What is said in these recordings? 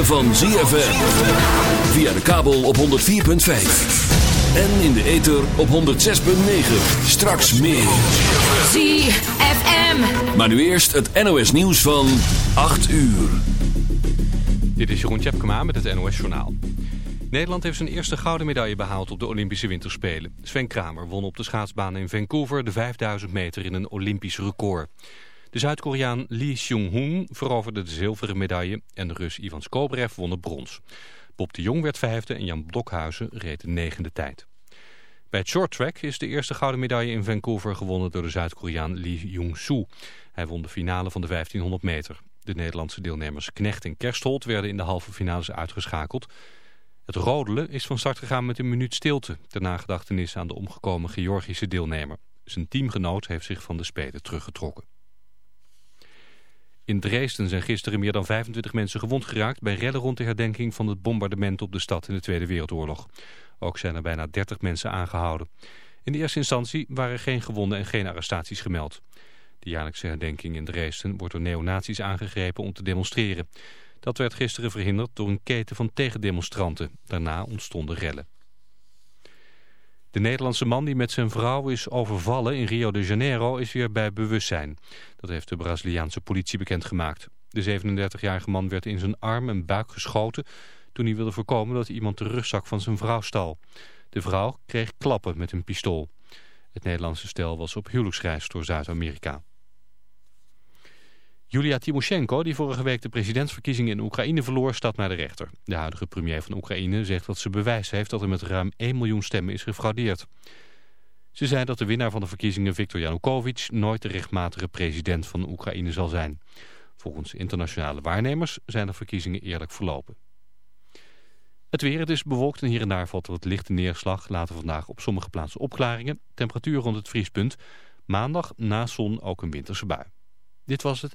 ritme van ZFM. Via de kabel op 104.5. En in de ether op 106.9. Straks meer. ZFM. Maar nu eerst het NOS nieuws van 8 uur. Dit is Jeroen Tjepkema met het NOS Journaal. Nederland heeft zijn eerste gouden medaille behaald op de Olympische Winterspelen. Sven Kramer won op de schaatsbaan in Vancouver de 5000 meter in een Olympisch record. De Zuid-Koreaan Lee Seung-hoon veroverde de zilveren medaille en de Rus Ivan Skobrev won het brons. Bob de Jong werd vijfde en Jan Blokhuizen reed de negende tijd. Bij het shorttrack is de eerste gouden medaille in Vancouver gewonnen door de Zuid-Koreaan Lee Jung-soo. Hij won de finale van de 1500 meter. De Nederlandse deelnemers Knecht en Kerstholt werden in de halve finales uitgeschakeld. Het rodelen is van start gegaan met een minuut stilte... ter nagedachtenis aan de omgekomen Georgische deelnemer. Zijn teamgenoot heeft zich van de Spelen teruggetrokken. In Dresden zijn gisteren meer dan 25 mensen gewond geraakt... bij rellen rond de herdenking van het bombardement op de stad in de Tweede Wereldoorlog. Ook zijn er bijna 30 mensen aangehouden. In de eerste instantie waren geen gewonden en geen arrestaties gemeld. De jaarlijkse herdenking in Dresden wordt door neonazies aangegrepen om te demonstreren. Dat werd gisteren verhinderd door een keten van tegendemonstranten. Daarna ontstonden rellen. De Nederlandse man die met zijn vrouw is overvallen in Rio de Janeiro is weer bij bewustzijn. Dat heeft de Braziliaanse politie bekendgemaakt. De 37-jarige man werd in zijn arm en buik geschoten toen hij wilde voorkomen dat iemand de rugzak van zijn vrouw stal. De vrouw kreeg klappen met een pistool. Het Nederlandse stel was op huwelijksreis door Zuid-Amerika. Julia Timoshenko, die vorige week de presidentsverkiezingen in Oekraïne verloor, staat naar de rechter. De huidige premier van Oekraïne zegt dat ze bewijs heeft dat er met ruim 1 miljoen stemmen is gefraudeerd. Ze zei dat de winnaar van de verkiezingen, Viktor Yanukovych, nooit de rechtmatige president van Oekraïne zal zijn. Volgens internationale waarnemers zijn de verkiezingen eerlijk verlopen. Het weer, het is bewolkt en hier en daar valt er wat lichte neerslag. Later vandaag op sommige plaatsen opklaringen. Temperatuur rond het vriespunt. Maandag na zon ook een winterse bui. Dit was het.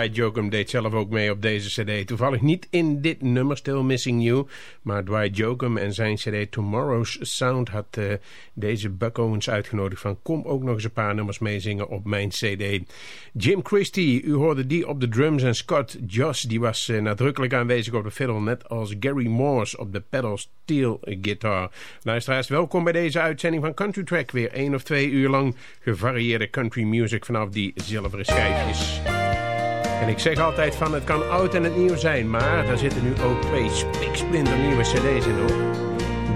Dwight Jokum deed zelf ook mee op deze cd. Toevallig niet in dit nummer, Still Missing You. Maar Dwight Jokum en zijn cd Tomorrow's Sound had eh, deze Buck Owens uitgenodigd van... kom ook nog eens een paar nummers meezingen op mijn cd. Jim Christie, u hoorde die op de drums. En Scott Joss, die was eh, nadrukkelijk aanwezig op de fiddle... net als Gary Morse op de pedal steel guitar. Luisteraars, welkom bij deze uitzending van Country Track. Weer één of twee uur lang gevarieerde country music vanaf die zilveren schijfjes. En ik zeg altijd van het kan oud en het nieuw zijn, maar daar zitten nu ook twee spiksplinter nieuwe cd's in hoor.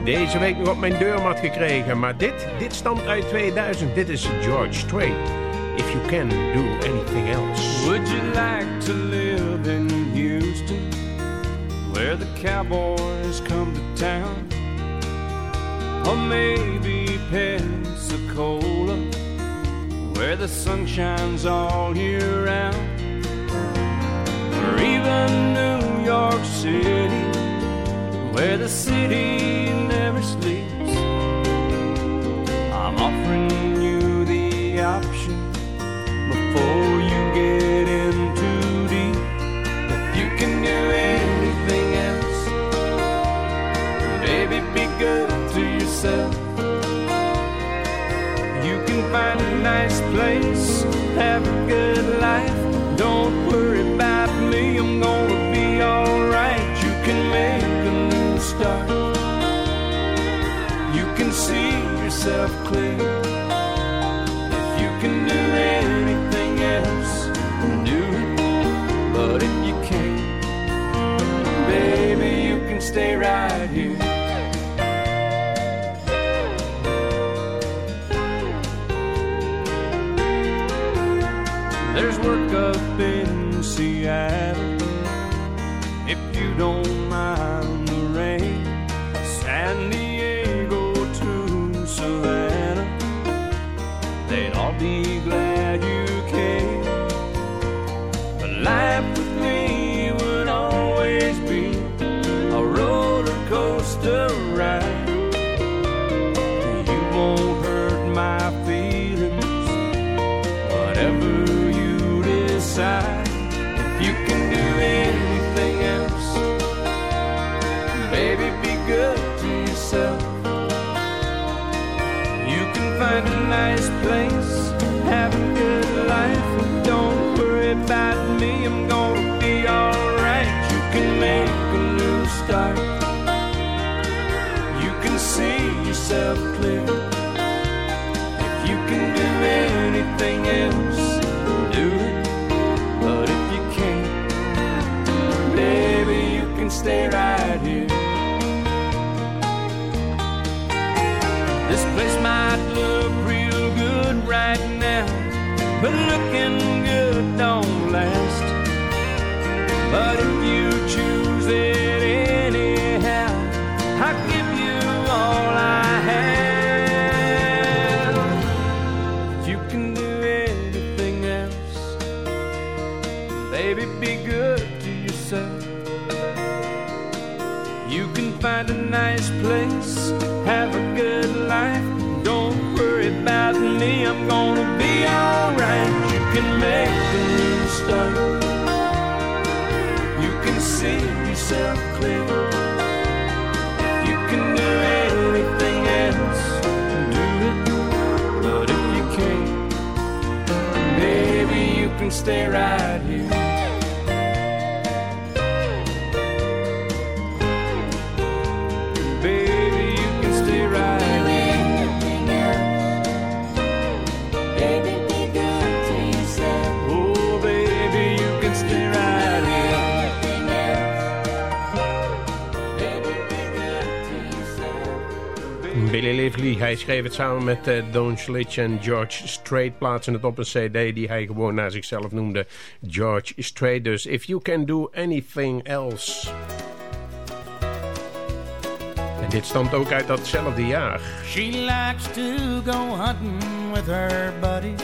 Deze week nog op mijn deurmat gekregen, maar dit, dit stamt uit 2000. Dit is George Strait. If you can do anything else. Would you like to live in Houston, where the cowboys come to town? Or maybe Pensacola, where the sun shines all year round? City, where the city never sleeps? I'm offering you the option before you get in too deep. If you can do anything else, baby, be good to yourself. You can find a nice place, have a good life. Don't yourself clear. If you can do anything else, do it. But if you can't, baby, you can stay right about me, I'm gonna be alright. You can make a new start. You can see yourself clear. If you can do anything else, make a new start. You can see yourself clear. If you can do anything else, do it. But if you can't, maybe you can stay right here. Hij schreef het samen met eh, Don Schlitch en George Strait. Plaatsen het op een cd die hij gewoon naar zichzelf noemde. George Strait dus. If you can do anything else. En dit stamt ook uit datzelfde jaar. She likes to go hunting with her buddies.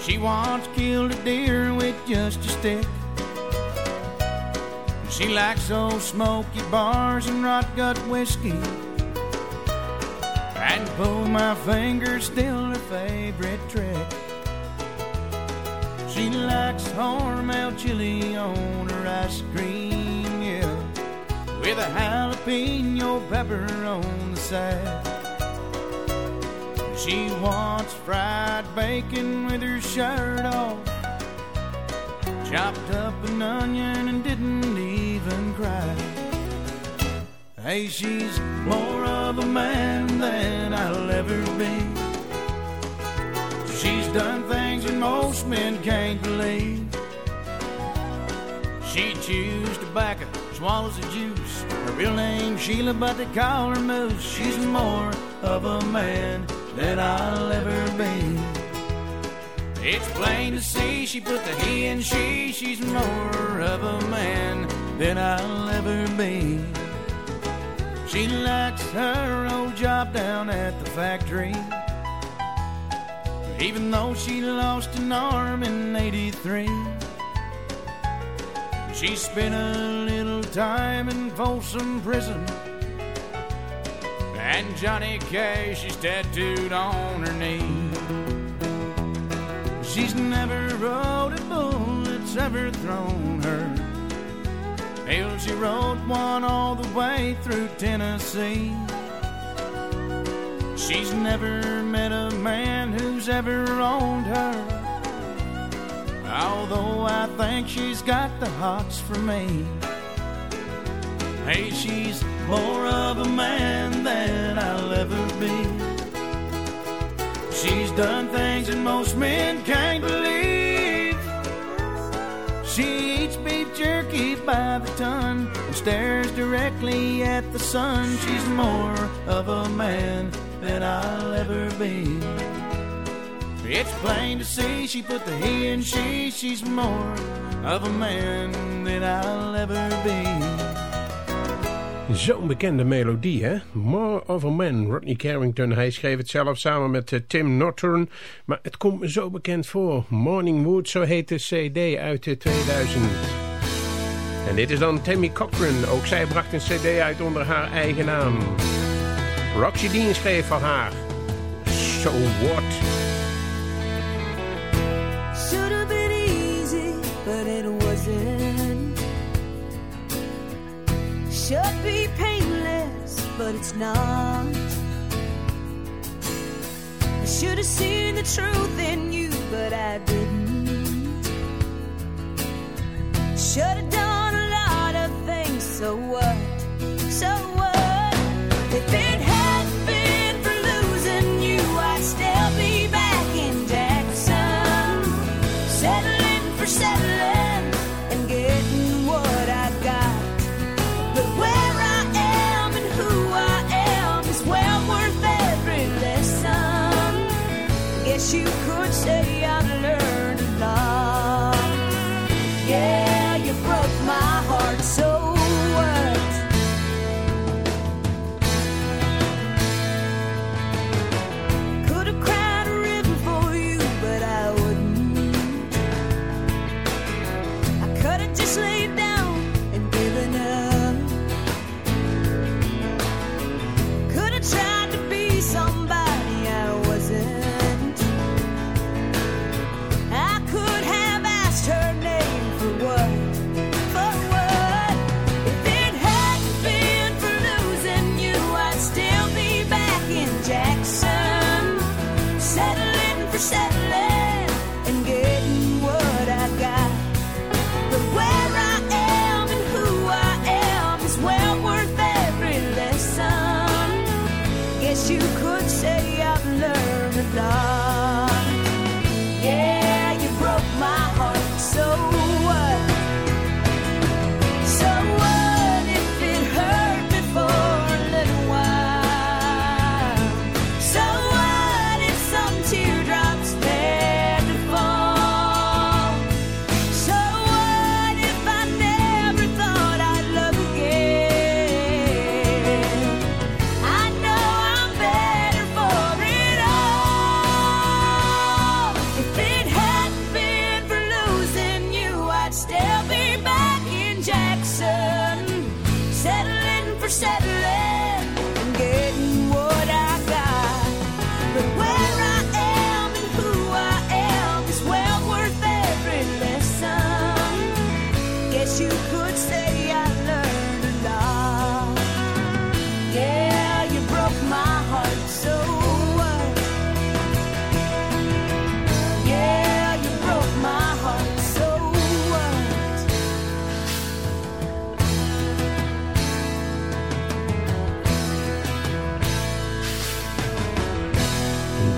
She once killed a deer with just a stick. She likes those smoky bars and rot gut whiskey. And pull my finger, still her favorite trick. She likes Hormel chili on her ice cream, yeah with a jalapeno pepper on the side. She wants fried bacon with her shirt off, chopped up an onion and didn't even cry. Hey, she's more of a man than I'll ever be. She's done things that most men can't believe. She chews tobacco, swallows the juice. Her real name's Sheila, but they call her Moose. She's more of a man than I'll ever be. It's plain to see she put the he in she. She's more of a man than I'll ever be. She likes her old job down at the factory. Even though she lost an arm in 83. She spent a little time in Folsom Prison. And Johnny Cash is tattooed on her knee. She's never rode a bull that's ever thrown her. Hell, she rode one all the way through Tennessee. She's never met a man who's ever owned her. Although I think she's got the hots for me. Hey, she's more of a man than I'll ever be. She's done things that most men can't stares directly at the sun. She's more of a man than I'll ever be. It's plain to see she put the he in she. She's more of a man than I'll ever be. Zo'n bekende melodie, hè? More of a Man, Rodney Carrington. Hij schreef het zelf samen met eh, Tim Norton. Maar het komt me zo bekend voor. Morning Wood, zo heet de cd uit eh, 2000. En dit is dan Tammy Cochran. Ook zij bracht een cd uit onder haar eigen naam. Roxy Dean schreef van haar. So What? Should have been easy, but it wasn't. Should be painless, but it's not. Should have seen the truth in you, but I didn't. Should have done so what? Sleep.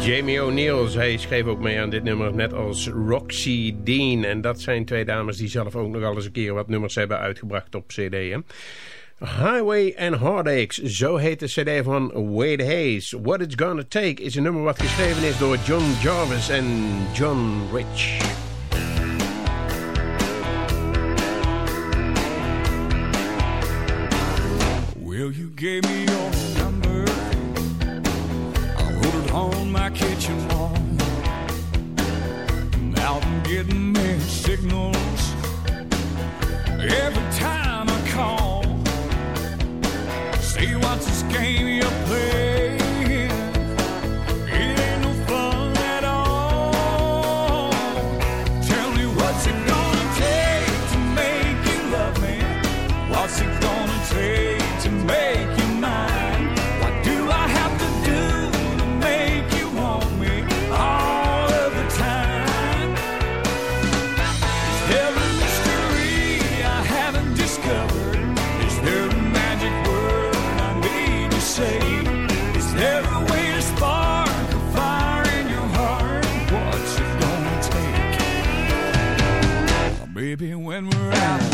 Jamie O'Neill, zij schreef ook mee aan dit nummer, net als Roxy Dean. En dat zijn twee dames die zelf ook nog eens een keer wat nummers hebben uitgebracht op cd. Highway and Heartaches, zo heet de cd van Wade Hayes. What It's Gonna Take is een nummer wat geschreven is door John Jarvis en John Rich. Will you give me getting mixed signals every time I call. See what's this game you play? baby, when we're out.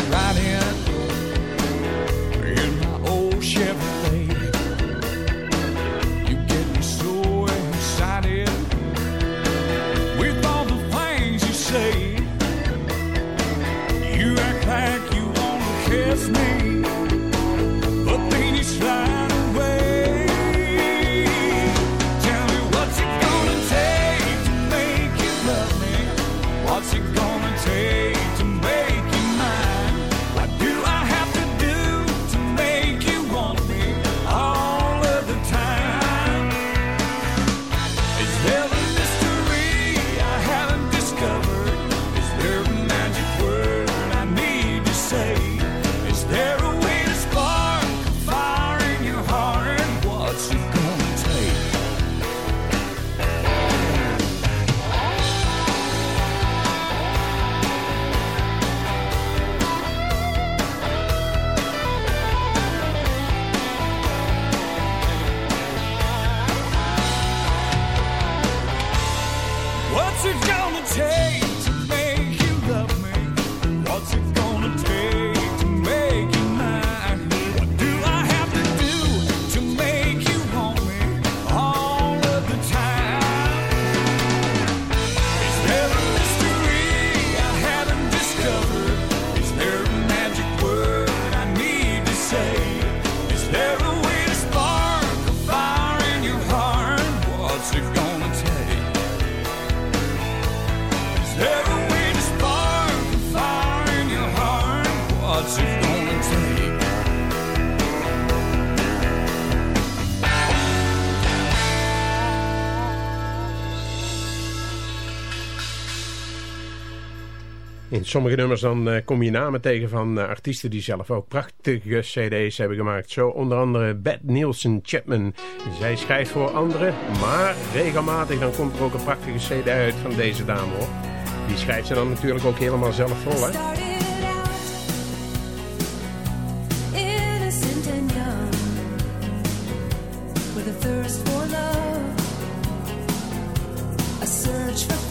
sommige nummers dan eh, kom je namen tegen van eh, artiesten die zelf ook prachtige cd's hebben gemaakt. Zo onder andere Beth Nielsen Chapman. Zij schrijft voor anderen, maar regelmatig dan komt er ook een prachtige cd uit van deze dame hoor. Die schrijft ze dan natuurlijk ook helemaal zelf vol hè. search for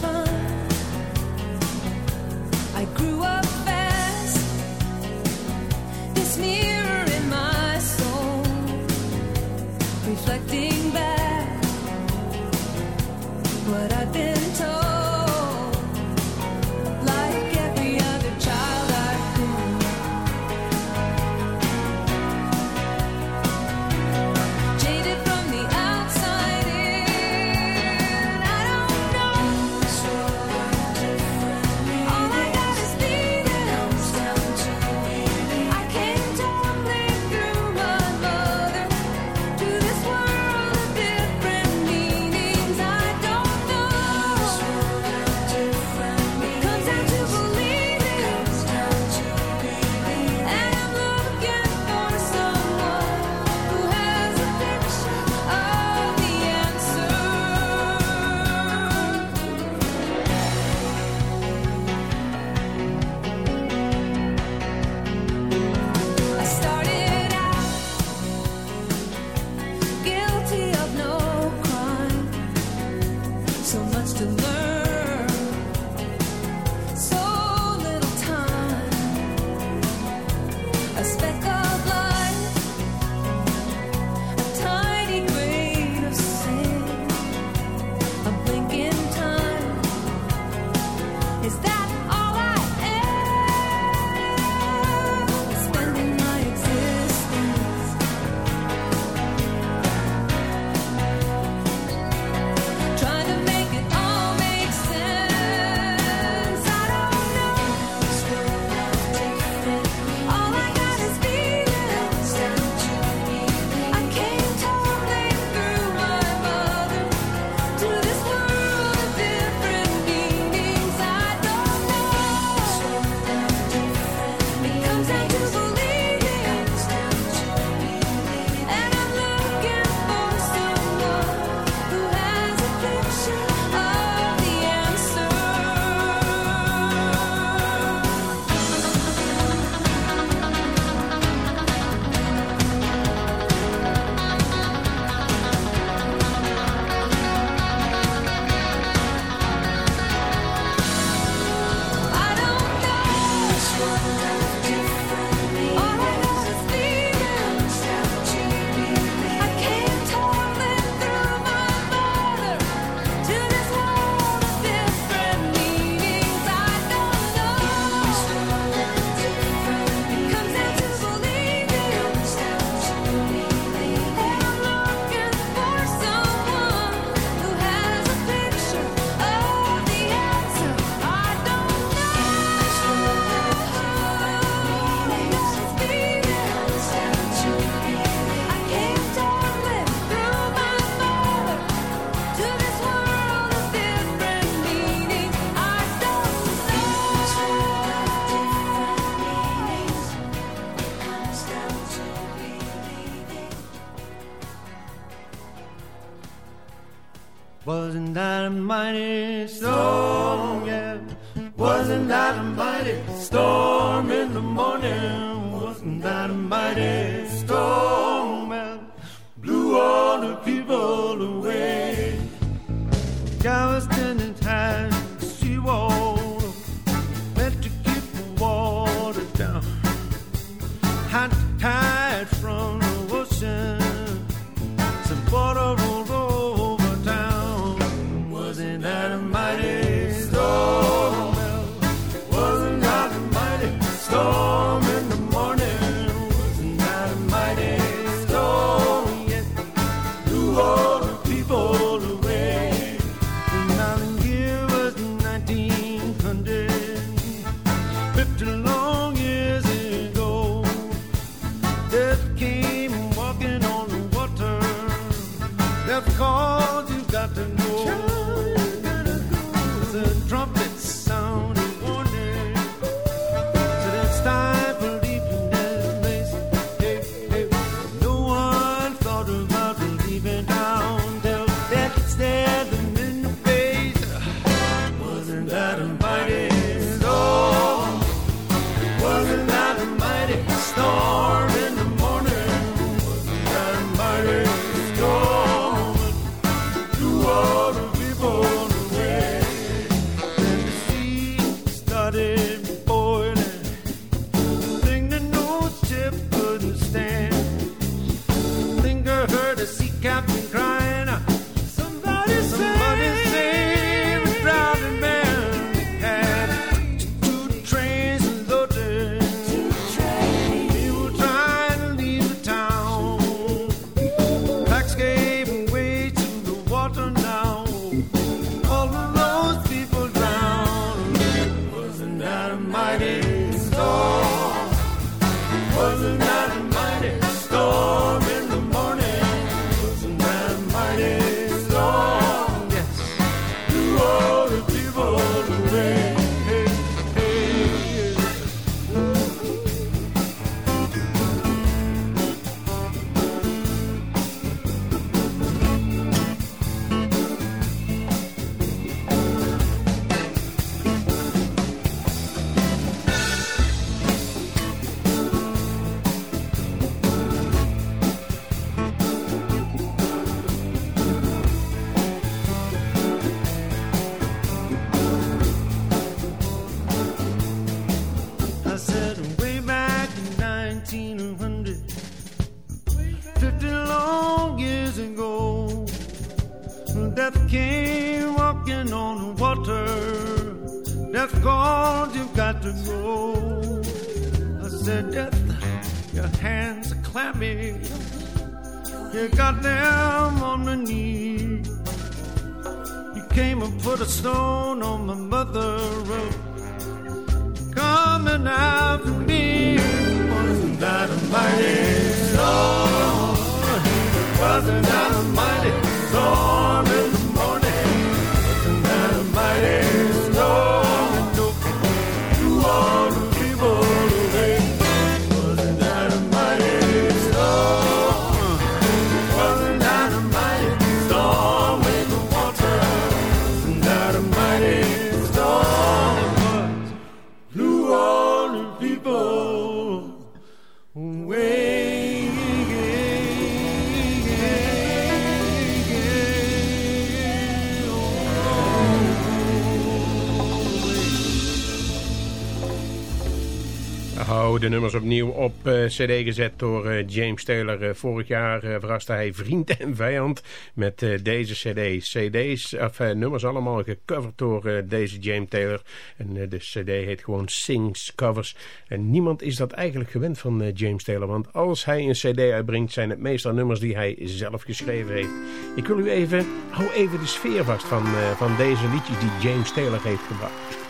Hou de nummers opnieuw op eh, cd gezet door eh, James Taylor. Eh, vorig jaar verraste hij vriend en vijand met deze cd. CD's, of nummers allemaal gecoverd door deze James Taylor. En de cd heet gewoon Sings Covers. En niemand is dat eigenlijk gewend van James Taylor. Want als hij een cd uitbrengt zijn het meestal nummers die hij zelf geschreven heeft. Ik wil u even, hou even de sfeer vast van, van deze liedjes die James Taylor heeft gebracht.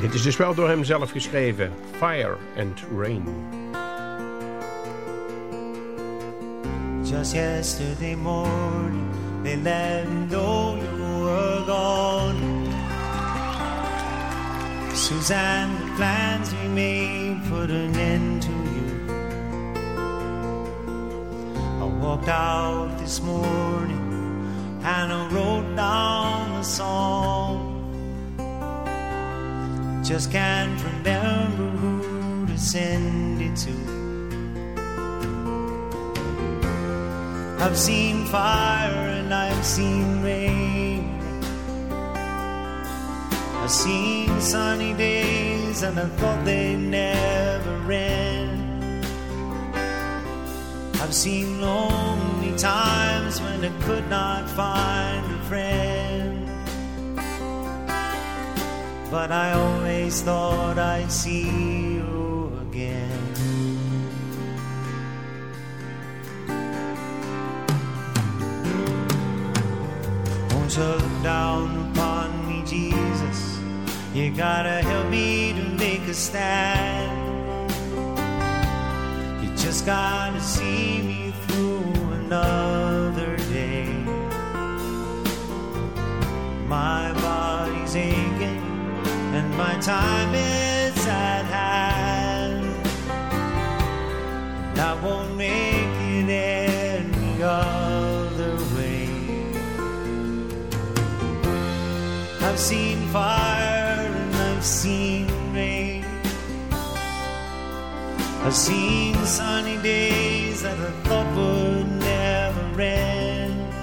Dit is dus wel door hem zelf geschreven. Fire and Rain. Just yesterday morning, they let me know you were gone. Suzanne, the plans we made put an end to you. I walked out this morning and I wrote down the song. Just can't remember who to send it to. I've seen fire and I've seen rain. I've seen sunny days and I thought they'd never end. I've seen lonely times when I could not find a friend. But I always thought I'd see you again. Won't you look down upon me, Jesus? You gotta help me to make a stand. You just gotta see me through another my time is at hand. And I won't make it any other way. I've seen fire and I've seen rain. I've seen sunny days that I thought would never end.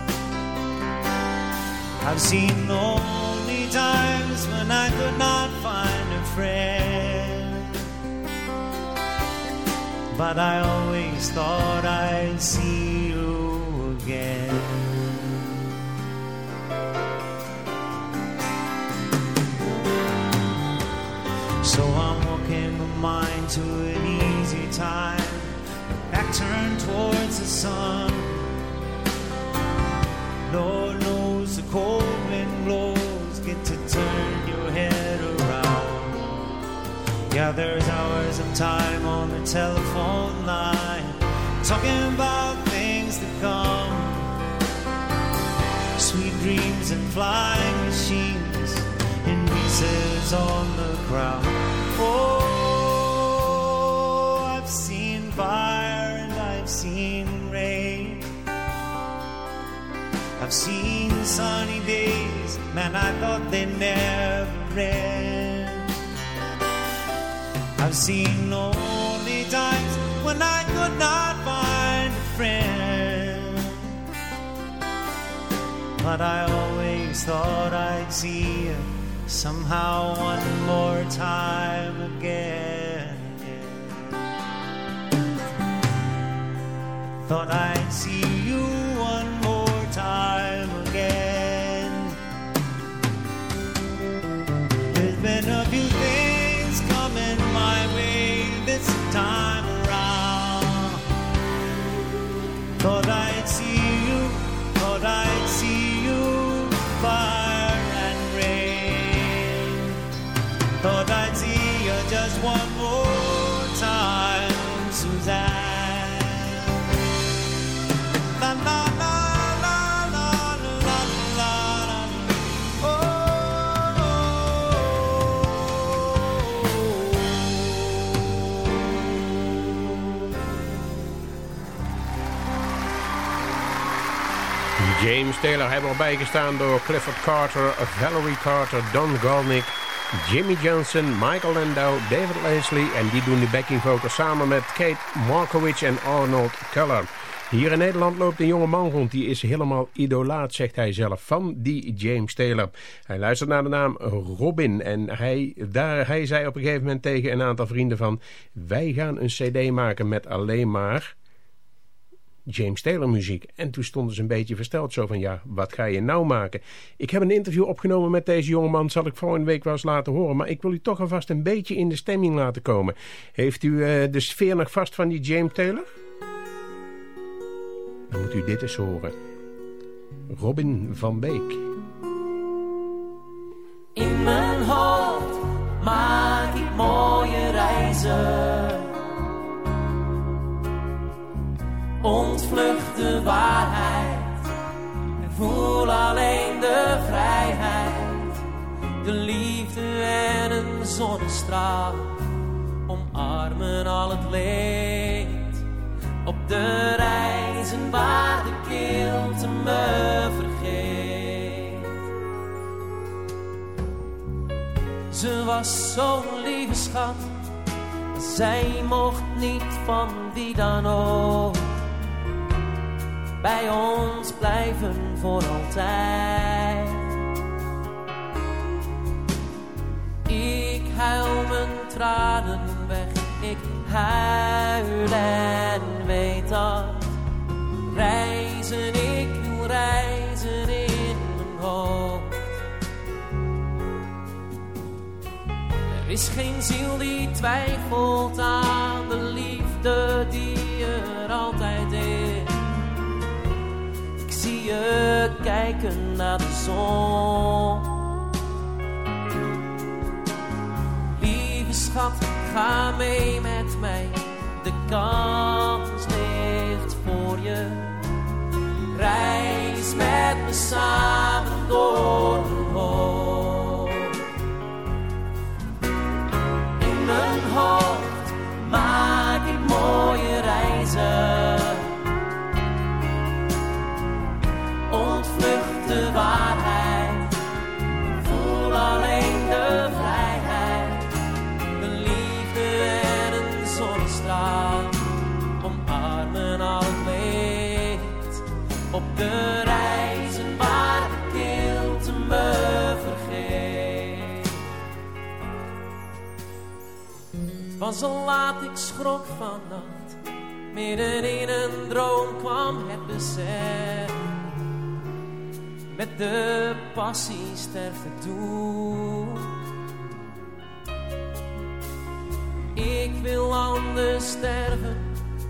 I've seen lonely times when I could not find a friend. But I always thought I'd see you again. So I'm walking my mind to an easy time, back turned towards the sun. Lord knows the cold Yeah, there's hours of time on the telephone line, talking about things to come. Sweet dreams and flying machines in pieces on the ground. Oh, I've seen fire and I've seen rain. I've seen sunny days, man, I thought they'd never end. Seen lonely times when I could not find a friend. But I always thought I'd see you somehow one more time again. Thought I'd see James Taylor hebben erbij gestaan door Clifford Carter, Valerie Carter, Don Golnick, Jimmy Johnson, Michael Landau, David Leslie en die doen de backing samen met Kate Markowitz en Arnold Keller. Hier in Nederland loopt een jonge man rond, die is helemaal idolaat, zegt hij zelf, van die James Taylor. Hij luistert naar de naam Robin en hij, daar, hij zei op een gegeven moment tegen een aantal vrienden van... wij gaan een cd maken met alleen maar James Taylor muziek. En toen stonden ze een beetje versteld zo van ja, wat ga je nou maken? Ik heb een interview opgenomen met deze jongeman, zal ik volgende week wel eens laten horen. Maar ik wil u toch alvast een beetje in de stemming laten komen. Heeft u eh, de sfeer nog vast van die James Taylor? Dan moet u dit eens horen. Robin van Beek. In mijn hoofd maak ik mooie de waarheid en voel alleen de vrijheid. De liefde en een zonnestraal omarmen al het leed. Op de reizen waar de kilte me vergeet. Ze was zo'n lieve schat. Zij mocht niet van wie dan ook bij ons blijven voor altijd. Ik huil mijn tranen weg, ik huil en weet dat reizen, ik wil reizen in mijn hoofd. Er is geen ziel die twijfelt aan de liefde die er altijd is. Je kijken naar de zon. Lieve schat, ga mee met mij. De kans ligt voor je. Reis met me samen door de hoofd. In mijn hoofd maak ik mooie reizen. Al laat, ik schrok vannacht. Midden in een droom kwam het besef. Met de passie sterft het doel. Ik wil anders sterven,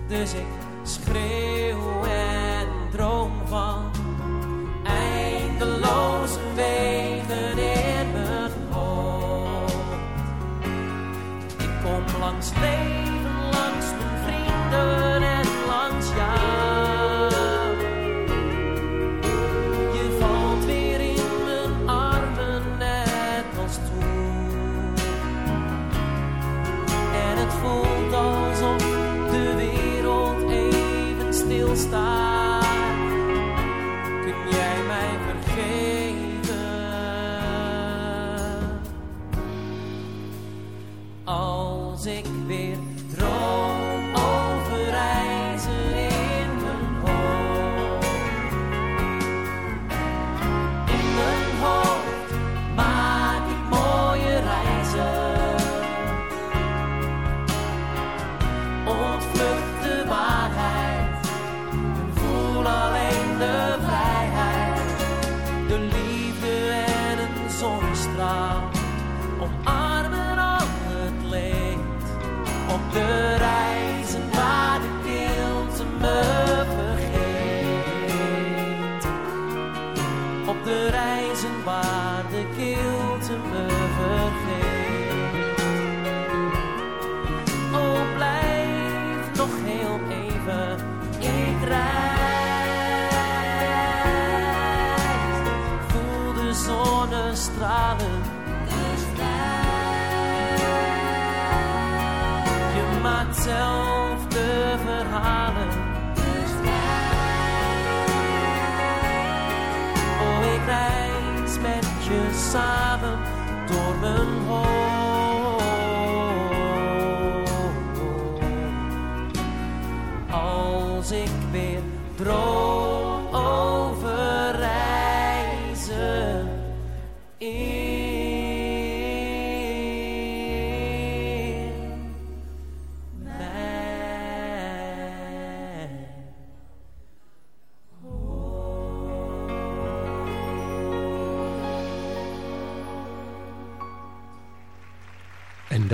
dus ik schreeuw en droom van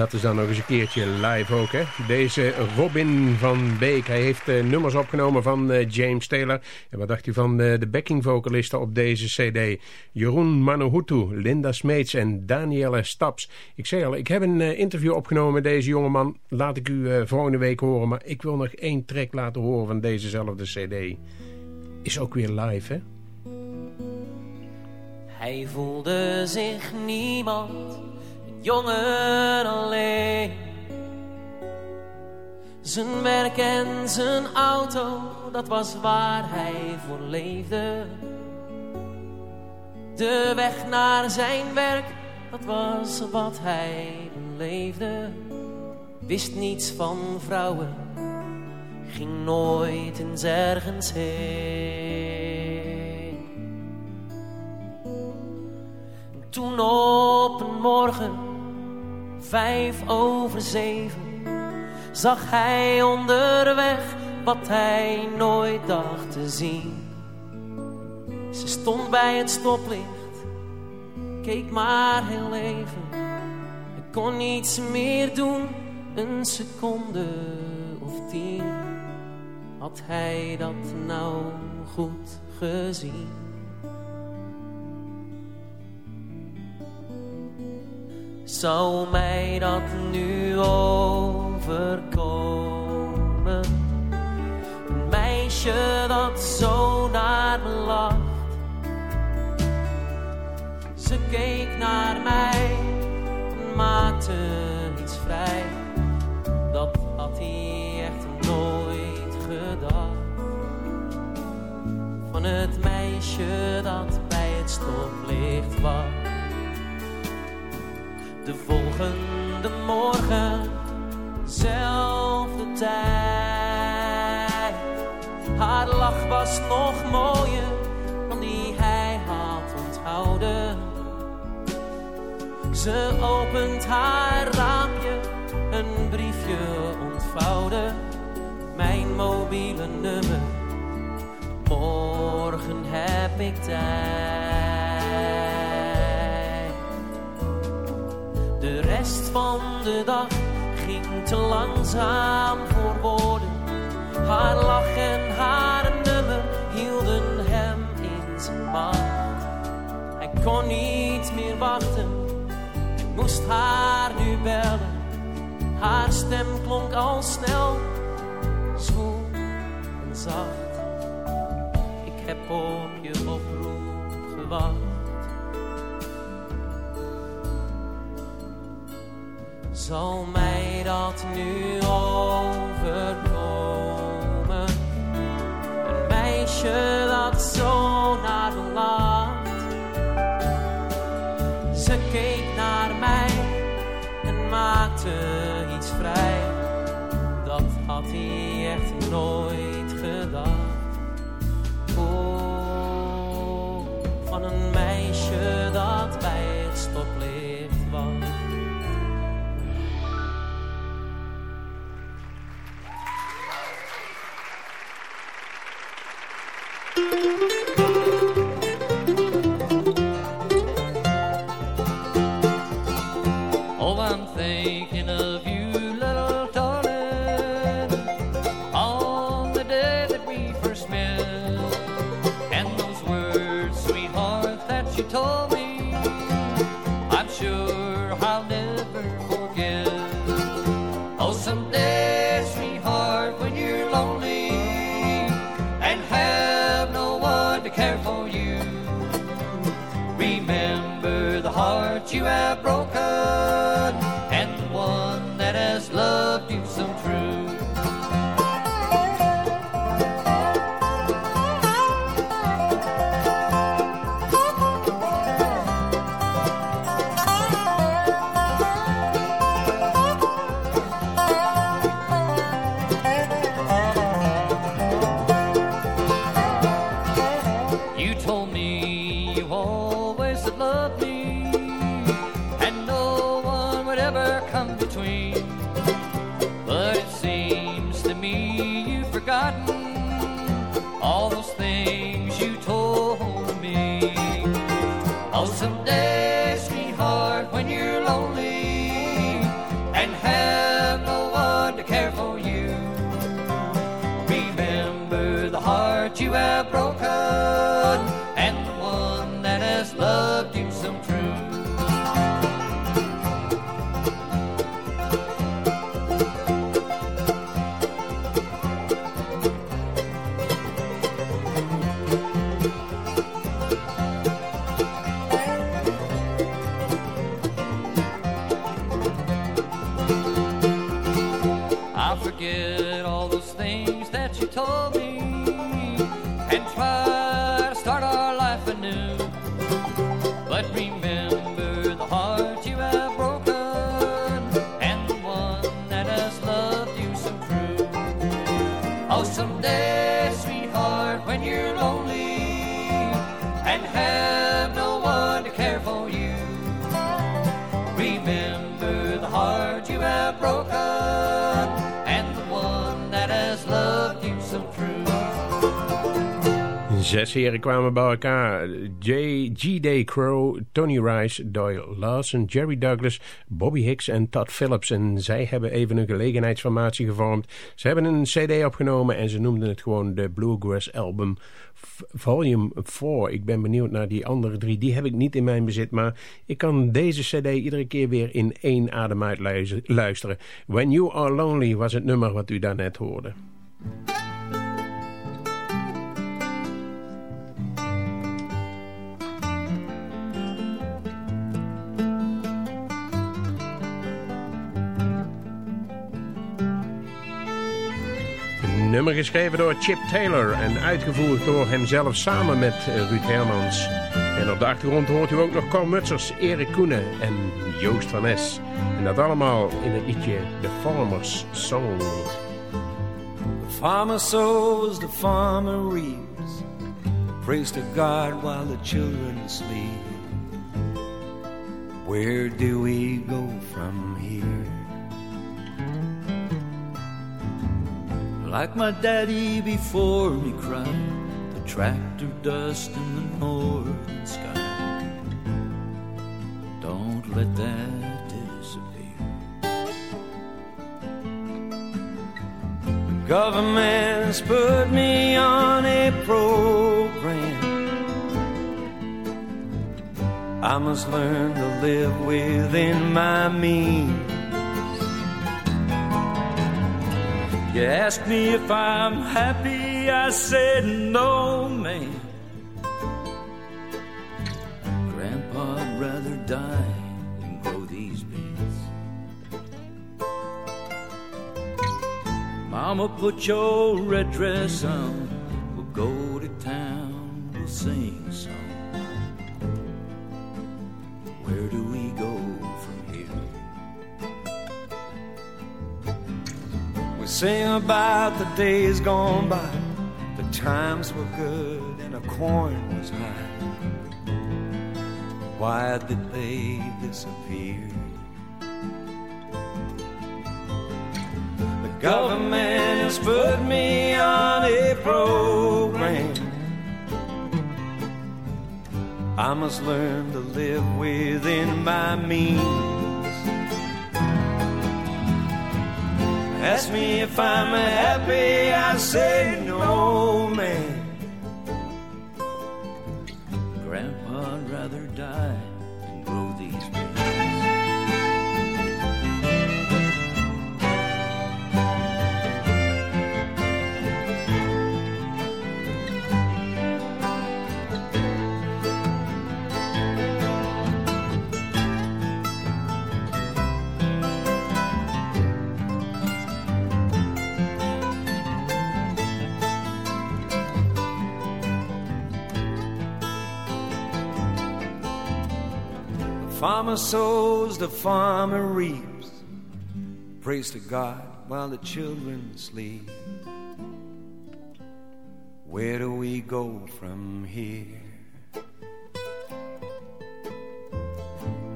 dat is dan nog eens een keertje live ook, hè? Deze Robin van Beek, hij heeft eh, nummers opgenomen van eh, James Taylor. En wat dacht u van eh, de backing vocalisten op deze cd? Jeroen Manohutu, Linda Smeets en Danielle Staps. Ik zei al, ik heb een interview opgenomen met deze jongeman. Laat ik u volgende week horen, maar ik wil nog één track laten horen van dezezelfde cd. Is ook weer live, hè? Hij voelde zich niemand, jongen alleen. Zijn werk en zijn auto, dat was waar hij voor leefde. De weg naar zijn werk, dat was wat hij beleefde. Wist niets van vrouwen, ging nooit eens ergens heen. Toen op een morgen, vijf over zeven, zag hij onderweg wat hij nooit dacht te zien. Ze stond bij het stoplicht, keek maar heel even. Hij kon niets meer doen, een seconde of tien. Had hij dat nou goed gezien? Zou mij dat nu overkomen? Een meisje dat zo naar me lacht. Ze keek naar mij en maakte iets vrij. Dat had hij echt nooit gedacht. Van het meisje dat bij het stoplicht wacht. De morgen, zelfde tijd. Haar lach was nog mooier dan die hij had onthouden. Ze opent haar raampje, een briefje ontvouwen. Mijn mobiele nummer, morgen heb ik tijd. De rest van de dag ging te langzaam voor woorden. Haar lach en haar nummer hielden hem in zijn macht. Hij kon niet meer wachten, hij moest haar nu bellen. Haar stem klonk al snel, zwoel en zacht. Ik heb op je oproep gewacht. Zal mij dat nu overkomen? Een meisje dat zo naar me lacht. Ze keek naar mij en maakte have broken and the one that has loved you so true. You told me you always loved me, between. But it seems to me you've forgotten all those things you told me. Oh, someday, Zes heren kwamen bij elkaar. J. G. Crow, Tony Rice, Doyle Lawson, Jerry Douglas, Bobby Hicks en Todd Phillips. En zij hebben even een gelegenheidsformatie gevormd. Ze hebben een cd opgenomen en ze noemden het gewoon de Bluegrass Album Volume 4. Ik ben benieuwd naar die andere drie. Die heb ik niet in mijn bezit, maar ik kan deze cd iedere keer weer in één adem uit luisteren. When You Are Lonely was het nummer wat u daarnet hoorde. Nummer geschreven door Chip Taylor en uitgevoerd door hemzelf samen met eh, Ruud Hermans. En op de achtergrond hoort u ook nog Cor Mutsers, Erik Koenen en Joost van Es. En dat allemaal in het liedje The Farmer's Song. The farmer sows, the farmer reaps. Praise to God while the children sleep. Where do we go from here? Like my daddy before me cried, the tractor dust in the northern sky. Don't let that disappear. The government's put me on a program. I must learn to live within my means. You ask me if I'm happy, I said no, man. Grandpa'd rather die than grow these beans. Mama, put your red dress on. We'll go sing about the days gone by. The times were good and the corn was high. Why did they disappear? The government has put me on a program. I must learn to live within my means. Ask me if I'm happy, I say no, man. Farmer sows, the farmer reaps. Praise to God while the children sleep. Where do we go from here?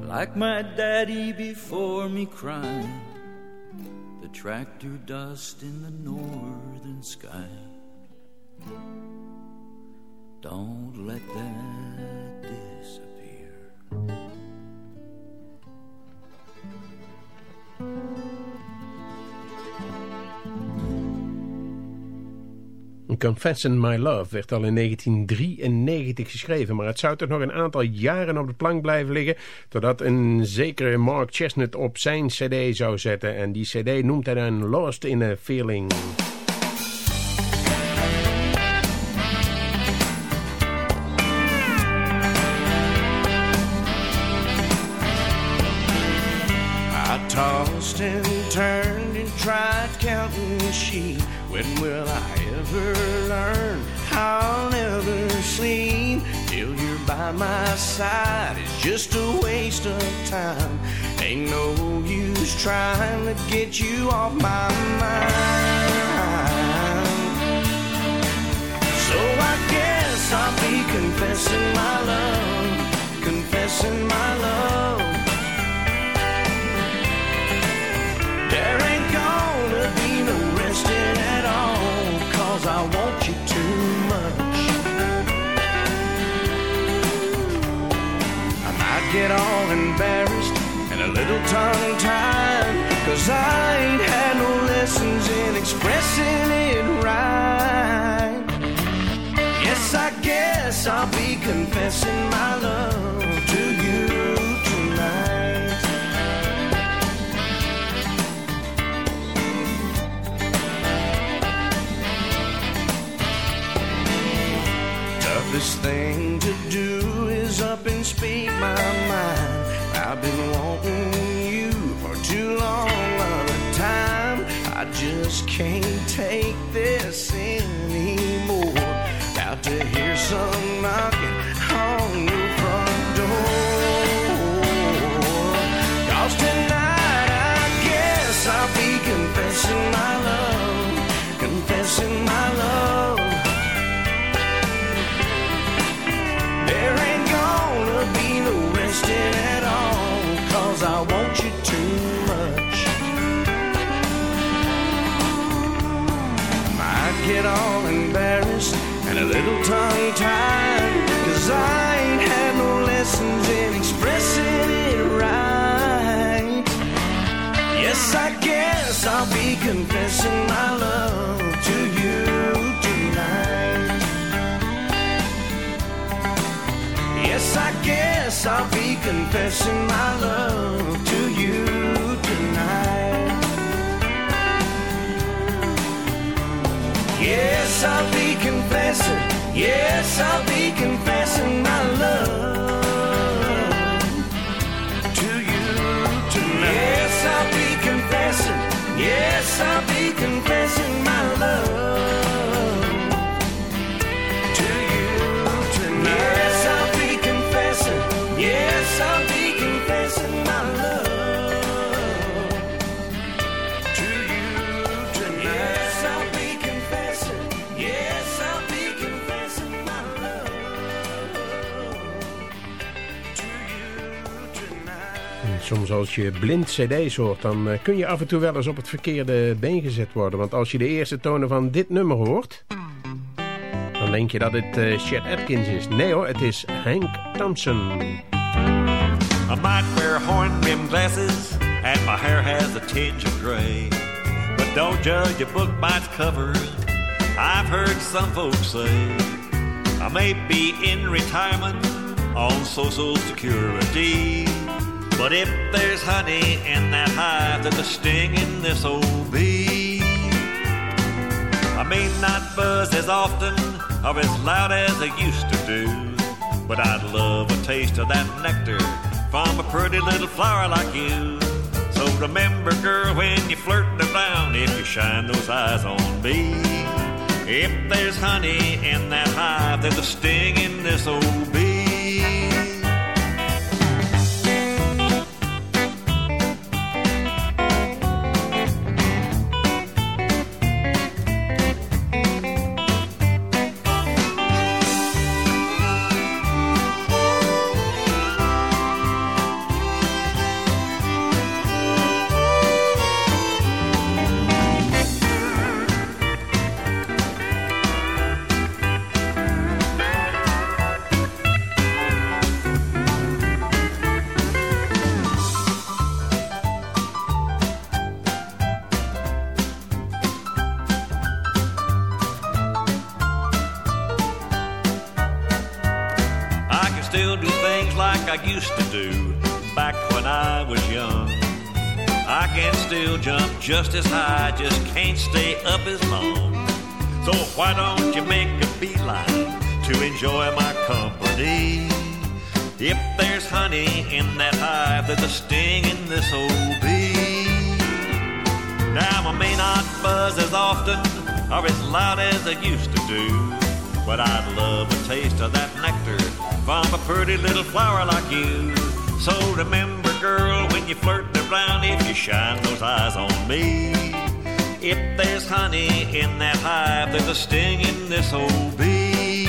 Like my daddy before me crying, the tractor dust in the northern sky. Don't let that Confessing My Love werd al in 1993 geschreven, maar het zou toch nog een aantal jaren op de plank blijven liggen, totdat een zekere Mark Chestnut op zijn cd zou zetten. En die cd noemt hij dan Lost in a Feeling. Tossed and turned and tried counting sheep. When will I ever learn? I'll never sleep till you're by my side. It's just a waste of time. Ain't no use trying to get you off my mind. So I guess I'll be confessing my love, confessing my love. Cause I want you too much. I might get all embarrassed and a little tongue tied, cause I ain't had no lessons in expressing it right. Yes, I guess I'll be confessing my love Toughest thing to do is up and speak my mind. I've been wanting you for too long a time. I just can't take this anymore. About to hear some knocking on your front door. Cause tonight I guess I'll be confessing my love, confessing my love. Resting at all, cause I want you too much. Might get all embarrassed and a little tongue tied, cause I ain't had no lessons in expressing it right. Yes, I guess I'll be confessing my love to you guess I'll be confessing my love to you tonight. Yes, I'll be confessing. Yes, I'll be confessing my love to you tonight. Yes, I'll be confessing. Yes, I'll be confessing my love Soms als je blind cd's hoort, dan eh, kun je af en toe wel eens op het verkeerde been gezet worden. Want als je de eerste tonen van dit nummer hoort, dan denk je dat het eh, Chet Atkins is. Nee hoor, het is Hank Thompson. I might wear horn-rimmed glasses and my hair has a tinge of gray. But don't judge a book by its cover. I've heard some folks say I may be in retirement on Social Security. But if there's honey in that hive, there's a sting in this old bee. I may not buzz as often or as loud as I used to do, but I'd love a taste of that nectar from a pretty little flower like you. So remember, girl, when you flirt around, if you shine those eyes on me. If there's honey in that hive, there's a sting in this old bee. As loud as I used to do, but I'd love a taste of that nectar from a pretty little flower like you. So remember, girl, when you flirt around, if you shine those eyes on me. If there's honey in that hive, there's a sting in this old bee.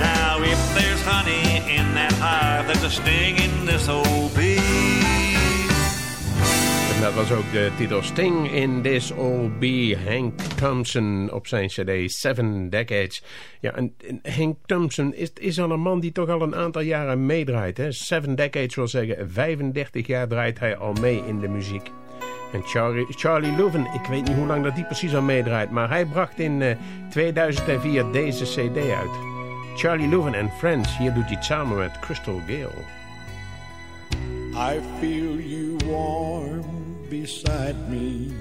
Now, if there's honey in that hive, there's a sting in this old bee. Dat was ook de titel Sting in This Old Bee. Hank Thompson op zijn cd Seven Decades. Ja, en, Hank Thompson is, is al een man die toch al een aantal jaren meedraait. Hè? Seven Decades wil zeggen 35 jaar draait hij al mee in de muziek. En Charlie, Charlie Louvin, ik weet niet hoe lang dat die precies al meedraait... maar hij bracht in eh, 2004 deze cd uit. Charlie Louvin and Friends, hier doet hij het samen met Crystal Gale. I feel you warm beside me,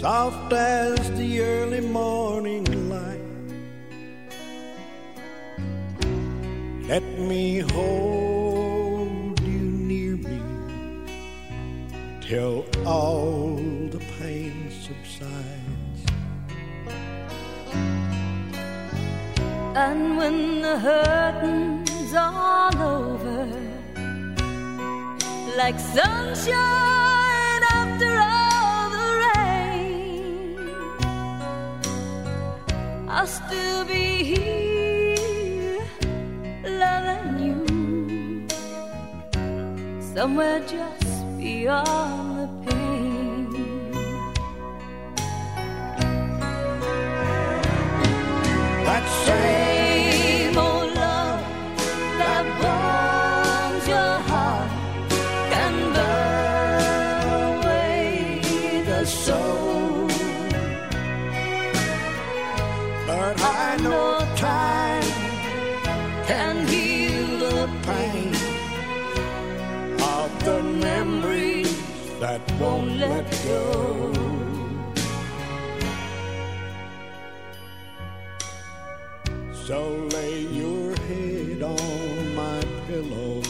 soft as the early morning light. Let me hold you near me till all the pain subsides. And when the hurting's all over, like sunshine after all the rain, I'll still be here loving you somewhere just beyond the pain. That Same that won't let go. So lay your head on my pillow.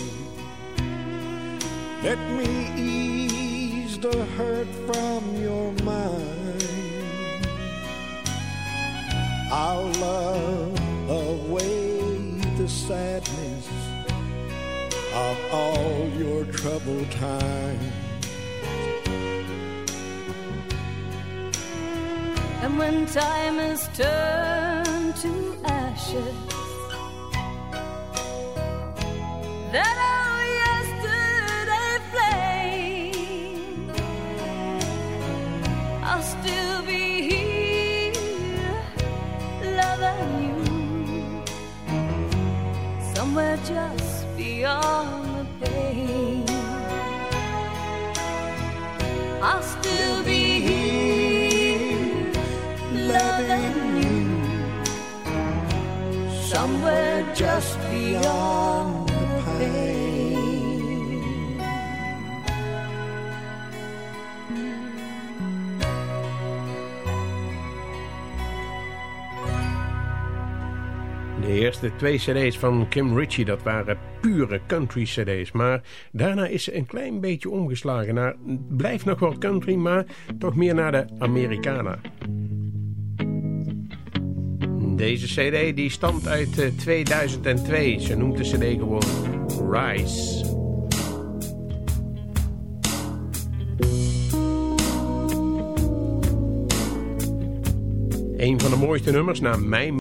Let me ease the hurt from your mind. I'll love away the sadness of all your troubled times. When time is turned to ashes, that old yesterday flame, I'll still be here loving you somewhere just beyond the pain. I'll still be somewhere just beyond the pain. De eerste twee cd's van Kim Ritchie, dat waren pure country cd's. Maar daarna is ze een klein beetje omgeslagen naar, blijft nog wel country, maar toch meer naar de Americana. Deze cd die stamt uit eh, 2002. Ze noemt de cd gewoon Rise. Een van de mooiste nummers naar mijn